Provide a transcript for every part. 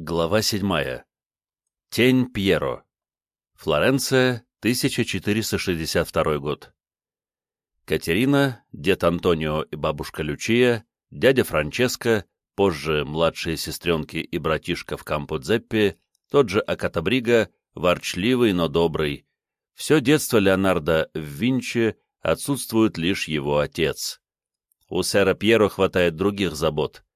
Глава 7. Тень Пьеро. Флоренция, 1462 год. Катерина, дед Антонио и бабушка Лючия, дядя Франческо, позже младшие сестренки и братишка в Кампо-Дзеппе, тот же Акатабрига, ворчливый, но добрый. Все детство Леонардо в Винче отсутствует лишь его отец. У сэра Пьеро хватает других забот —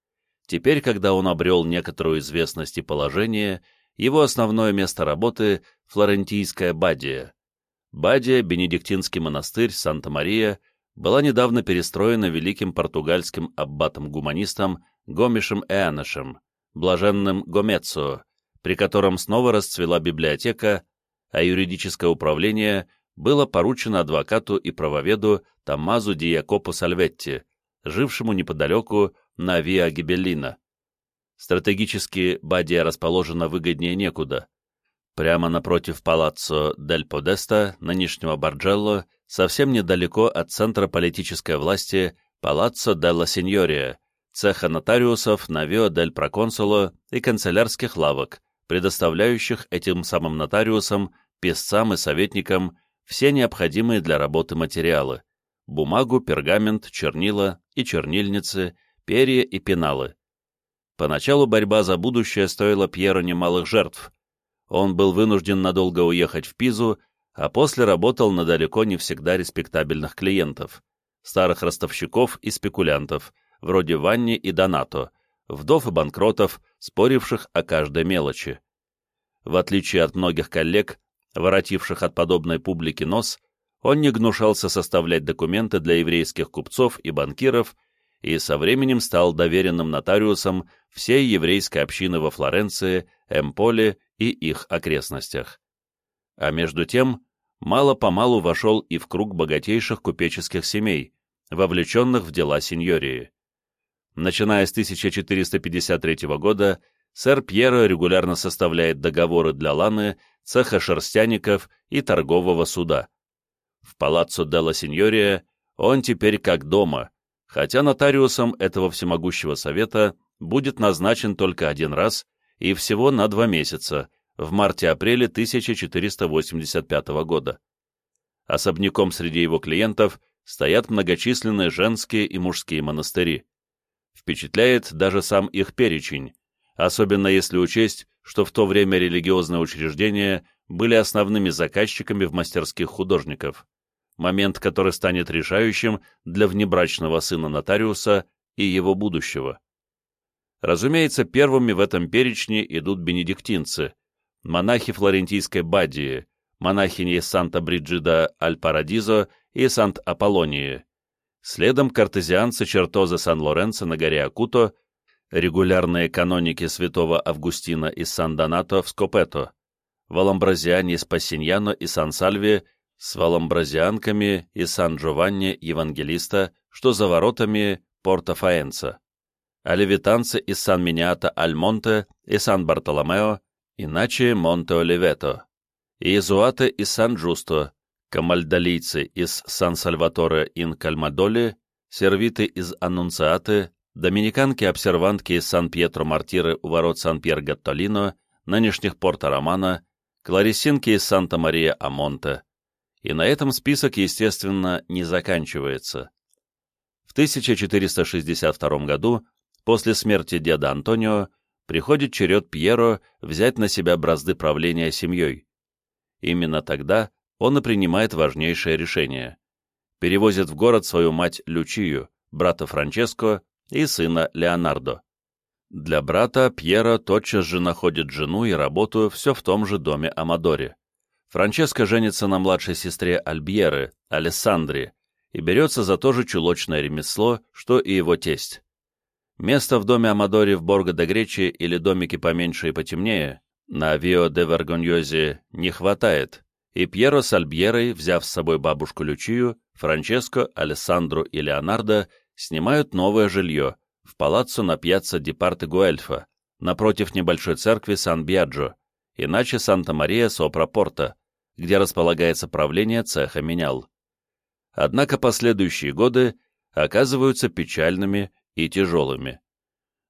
Теперь, когда он обрел некоторую известность и положение, его основное место работы — флорентийская Бадия. Бадия, бенедиктинский монастырь Санта-Мария, была недавно перестроена великим португальским аббатом-гуманистом Гомишем Эаношем, блаженным Гомецо, при котором снова расцвела библиотека, а юридическое управление было поручено адвокату и правоведу Томмазу Диакопо Сальветти, жившему неподалеку на Виа Гибеллина. Стратегически Бадия расположена выгоднее некуда. Прямо напротив палаццо Дель Подеста, нынешнего Барджелло, совсем недалеко от центра политической власти палаццо Делла Синьория, цеха нотариусов на Вио Дель Проконсуло и канцелярских лавок, предоставляющих этим самым нотариусам, писцам и советникам все необходимые для работы материалы – бумагу, пергамент, чернила и чернильницы, перья и пеналы. Поначалу борьба за будущее стоила Пьеру немалых жертв. Он был вынужден надолго уехать в Пизу, а после работал на далеко не всегда респектабельных клиентов, старых ростовщиков и спекулянтов, вроде Ванни и Донато, вдов и банкротов, споривших о каждой мелочи. В отличие от многих коллег, воротивших от подобной публики нос, он не гнушался составлять документы для еврейских купцов и банкиров и со временем стал доверенным нотариусом всей еврейской общины во Флоренции, Эмполе и их окрестностях. А между тем, мало-помалу вошел и в круг богатейших купеческих семей, вовлеченных в дела сеньории. Начиная с 1453 года, сэр Пьеро регулярно составляет договоры для Ланы, цеха шерстяников и торгового суда. В палаццо Делла Синьория он теперь как дома, хотя нотариусом этого всемогущего совета будет назначен только один раз и всего на два месяца, в марте-апреле 1485 года. Особняком среди его клиентов стоят многочисленные женские и мужские монастыри. Впечатляет даже сам их перечень, особенно если учесть, что в то время религиозные учреждения были основными заказчиками в мастерских художников. Момент, который станет решающим для внебрачного сына нотариуса и его будущего. Разумеется, первыми в этом перечне идут бенедиктинцы, монахи флорентийской Бадии, монахини Санта-Бриджида Аль-Парадизо и Сант-Аполлонии, следом картезианцы Чертоза Сан-Лоренцо на горе Акуто, регулярные каноники святого Августина из Сан-Донато в Скопето, валамбразиане из Пассиньяно и Сан-Сальви с валамбразианками и Сан-Джованни Евангелиста, что за воротами Порто-Фаэнца, а левитанцы из Сан-Миниата-Аль-Монте и Сан-Бартоломео, иначе Монте-Оливето, и иезуаты из Сан-Джусто, камальдолийцы из Сан-Сальваторе-ин-Кальмадоли, сервиты из Аннунциаты, доминиканки-обсервантки из Сан-Пьетро-Мартиры у ворот Сан-Пьер-Гаттолино, нынешних Порто-Романо, кларисинки из Санта-Мария-Амонте, и на этом список, естественно, не заканчивается. В 1462 году, после смерти деда Антонио, приходит черед Пьеро взять на себя бразды правления семьей. Именно тогда он и принимает важнейшее решение. Перевозит в город свою мать Лючию, брата Франческо и сына Леонардо. Для брата Пьеро тотчас же находит жену и работу все в том же доме Амадоре. Франческо женится на младшей сестре Альбьеры, Алессандре, и берется за то же чулочное ремесло, что и его тесть. Места в доме Амадори в Борго де Гречи или домике поменьше и потемнее на Вио де Варгоньозе не хватает, и Пьеро с Альбьерой, взяв с собой бабушку Лючию, Франческо, Алессандру и Леонардо, снимают новое жилье в палаццо на пьяцца Департе Гуэльфа, напротив небольшой церкви Сан-Бьяджо, иначе Санта-Мария Сопра-Порта, где располагается правление цеха менял. Однако последующие годы оказываются печальными и тяжелыми.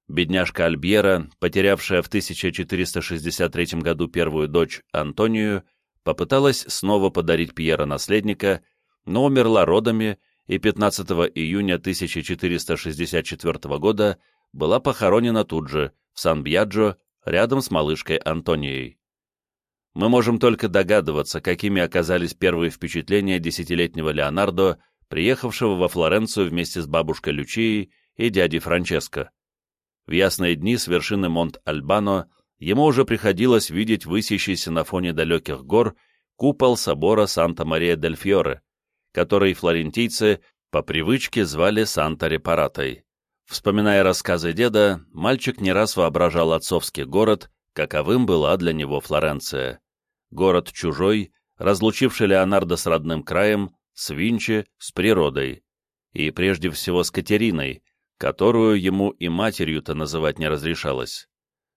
Бедняжка Альбьера, потерявшая в 1463 году первую дочь Антонию, попыталась снова подарить Пьера наследника, но умерла родами и 15 июня 1464 года была похоронена тут же, в Сан-Бьяджо, рядом с малышкой Антонией. Мы можем только догадываться, какими оказались первые впечатления десятилетнего Леонардо, приехавшего во Флоренцию вместе с бабушкой Лючией и дядей Франческо. В ясные дни с вершины Монт-Альбано ему уже приходилось видеть высящийся на фоне далеких гор купол собора Санта-Мария-дель-Фьоре, который флорентийцы по привычке звали Санта-Репаратой. Вспоминая рассказы деда, мальчик не раз воображал отцовский город, каковым была для него Флоренция. Город чужой, разлучивший Леонардо с родным краем, с Винчи, с природой. И прежде всего с Катериной, которую ему и матерью-то называть не разрешалось.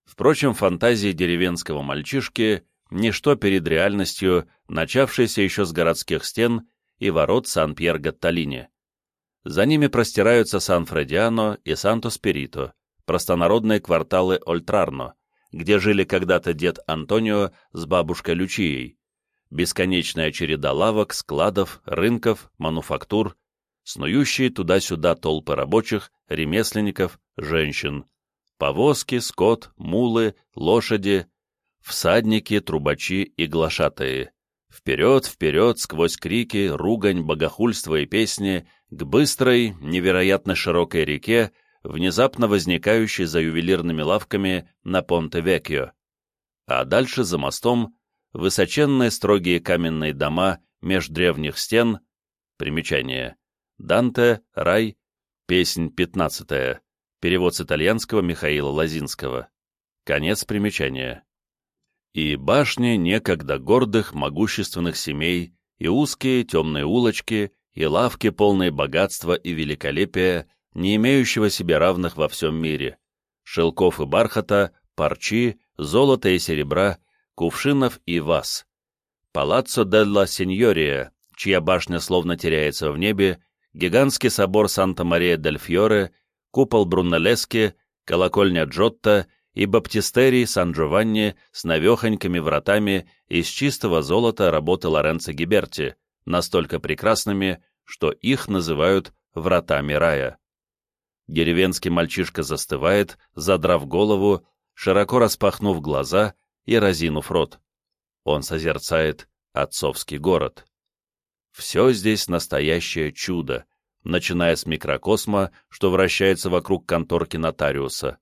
Впрочем, фантазии деревенского мальчишки — ничто перед реальностью, начавшейся еще с городских стен и ворот Сан-Пьер-Гатталини. За ними простираются Сан-Фредиано и Санто-Спирито, простонародные кварталы Ольтрарно, где жили когда-то дед Антонио с бабушкой Лючией, бесконечная череда лавок, складов, рынков, мануфактур, снующие туда-сюда толпы рабочих, ремесленников, женщин, повозки, скот, мулы, лошади, всадники, трубачи и глашатые. Вперед, вперед, сквозь крики, ругань, богохульство и песни, к быстрой, невероятно широкой реке, внезапно возникающей за ювелирными лавками на Понте-Векьо. А дальше за мостом высоченные строгие каменные дома меж древних стен, примечание, Данте, рай, песнь пятнадцатая, перевод с итальянского Михаила Лозинского, конец примечания. И башни некогда гордых, могущественных семей, и узкие темные улочки, и лавки, полные богатства и великолепия, не имеющего себе равных во всем мире, шелков и бархата, парчи, золота и серебра, кувшинов и ваз. Палаццо делла Синьория, чья башня словно теряется в небе, гигантский собор Санта-Мария-дель-Фьоре, купол Брунеллески, колокольня Джотто и баптистерий Сан-Джованни с навехонькими вратами из чистого золота работы Лоренцо Гиберти, настолько прекрасными, что их называют «вратами рая». Деревенский мальчишка застывает, задрав голову, широко распахнув глаза и разинув рот. Он созерцает отцовский город. Все здесь настоящее чудо, начиная с микрокосма, что вращается вокруг конторки нотариуса.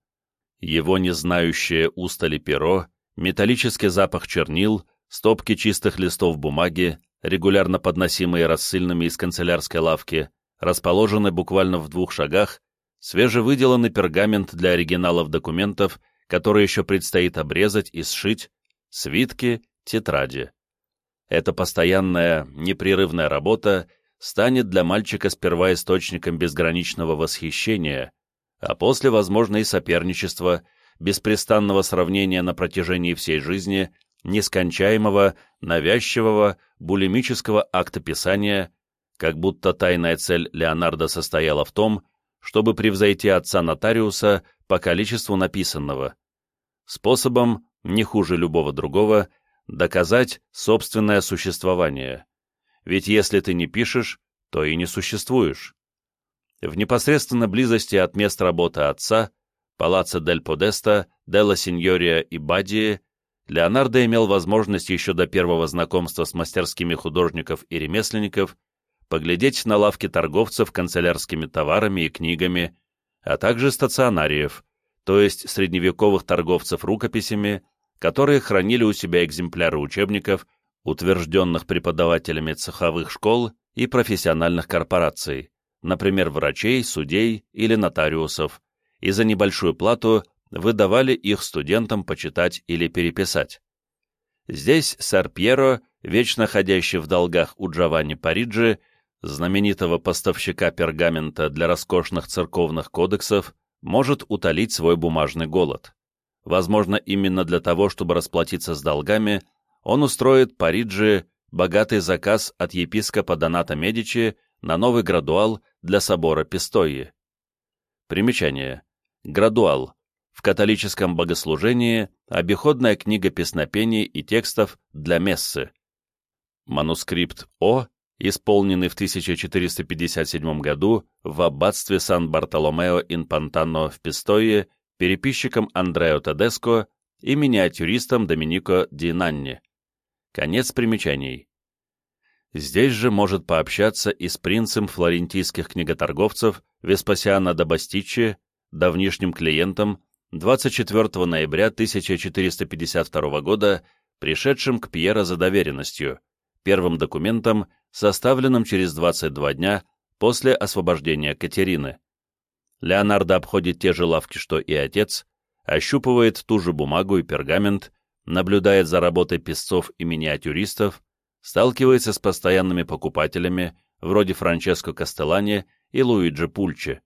Его незнающее устали перо, металлический запах чернил, стопки чистых листов бумаги, регулярно подносимые рассыльными из канцелярской лавки, расположены буквально в двух шагах, свежевыделанный пергамент для оригиналов документов, которые еще предстоит обрезать и сшить, свитки, тетради. Эта постоянная, непрерывная работа станет для мальчика сперва источником безграничного восхищения, а после, возможно, и соперничества, беспрестанного сравнения на протяжении всей жизни, нескончаемого, навязчивого, булимического акта писания, как будто тайная цель Леонардо состояла в том, чтобы превзойти отца нотариуса по количеству написанного. Способом, не хуже любого другого, доказать собственное существование. Ведь если ты не пишешь, то и не существуешь. В непосредственной близости от мест работы отца, Палаццо дель Подеста, Делла Синьория и Бадии, Леонардо имел возможность еще до первого знакомства с мастерскими художников и ремесленников поглядеть на лавки торговцев канцелярскими товарами и книгами, а также стационариев, то есть средневековых торговцев рукописями, которые хранили у себя экземпляры учебников, утвержденных преподавателями цеховых школ и профессиональных корпораций, например, врачей, судей или нотариусов, и за небольшую плату выдавали их студентам почитать или переписать. Здесь сэр Пьеро, вечно ходящий в долгах у Джованни Париджи, знаменитого поставщика пергамента для роскошных церковных кодексов, может утолить свой бумажный голод. Возможно, именно для того, чтобы расплатиться с долгами, он устроит Париджи богатый заказ от епископа Доната Медичи на новый градуал для собора Пистои. Примечание. Градуал в католическом богослужении обиходная книга песнопений и текстов для мессы. Манускрипт О, исполненный в 1457 году в аббатстве Сан-Бартоломео-ин-Пантано в Пистое переписчиком Андрео Тедеско и миниатюристом Доминико Ди Нанни. Конец примечаний. Здесь же может пообщаться и с принцем флорентийских книготорговцев Веспасиано да Бастичи, давнишним клиентом, 24 ноября 1452 года, пришедшим к Пьера за доверенностью, первым документом, составленным через 22 дня после освобождения Катерины. Леонардо обходит те же лавки, что и отец, ощупывает ту же бумагу и пергамент, наблюдает за работой песцов и миниатюристов, сталкивается с постоянными покупателями, вроде Франческо Кастеллани и Луиджи Пульчи.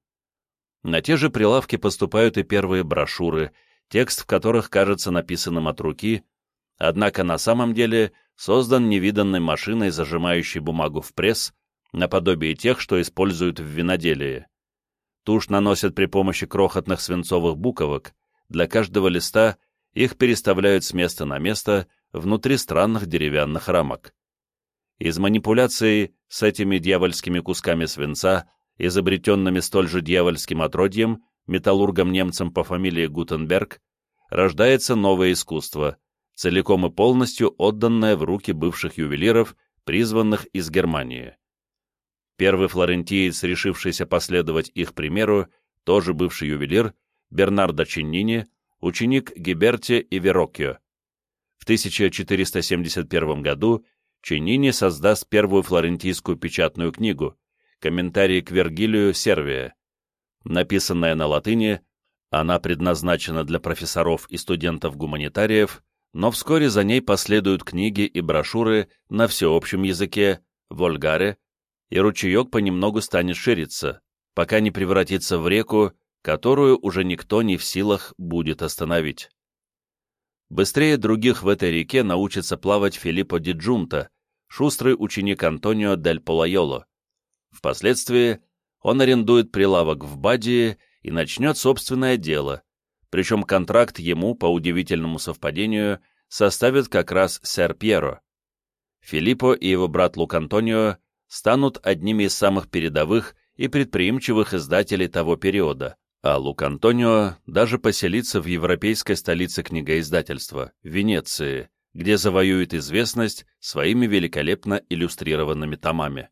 На те же прилавки поступают и первые брошюры, текст в которых кажется написанным от руки, однако на самом деле создан невиданной машиной, зажимающей бумагу в пресс, наподобие тех, что используют в виноделии. Тушь наносят при помощи крохотных свинцовых буковок, для каждого листа их переставляют с места на место внутри странных деревянных рамок. Из манипуляций с этими дьявольскими кусками свинца, изобретенными столь же дьявольским отродьем, металлургом-немцем по фамилии Гутенберг, рождается новое искусство, целиком и полностью отданное в руки бывших ювелиров, призванных из Германии. Первый флорентиец, решившийся последовать их примеру, тоже бывший ювелир, Бернардо Чиннини, ученик Гиберти и Вероккио. В 1471 году Чиннини создаст первую флорентийскую печатную книгу «Комментарий к Вергилию Сервия». Написанная на латыни, она предназначена для профессоров и студентов-гуманитариев, но вскоре за ней последуют книги и брошюры на всеобщем языке, вольгаре, и ручеек понемногу станет шириться, пока не превратится в реку, которую уже никто не в силах будет остановить. Быстрее других в этой реке научится плавать Филиппо ди Джунта, шустрый ученик Антонио дель Полайоло. Впоследствии он арендует прилавок в Бадии и начнет собственное дело, причем контракт ему, по удивительному совпадению, составит как раз сэр Пьеро. Филиппо и его брат Лук Антонио станут одними из самых передовых и предприимчивых издателей того периода, а Лук Антонио даже поселится в европейской столице книгоиздательства, Венеции, где завоюет известность своими великолепно иллюстрированными томами.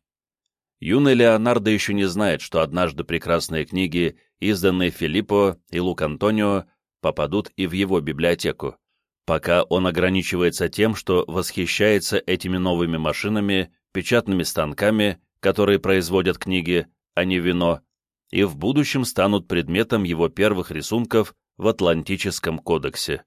Юный Леонардо еще не знает, что однажды прекрасные книги, изданные Филиппо и Лук Антонио, попадут и в его библиотеку. Пока он ограничивается тем, что восхищается этими новыми машинами, печатными станками, которые производят книги, а не вино, и в будущем станут предметом его первых рисунков в Атлантическом кодексе.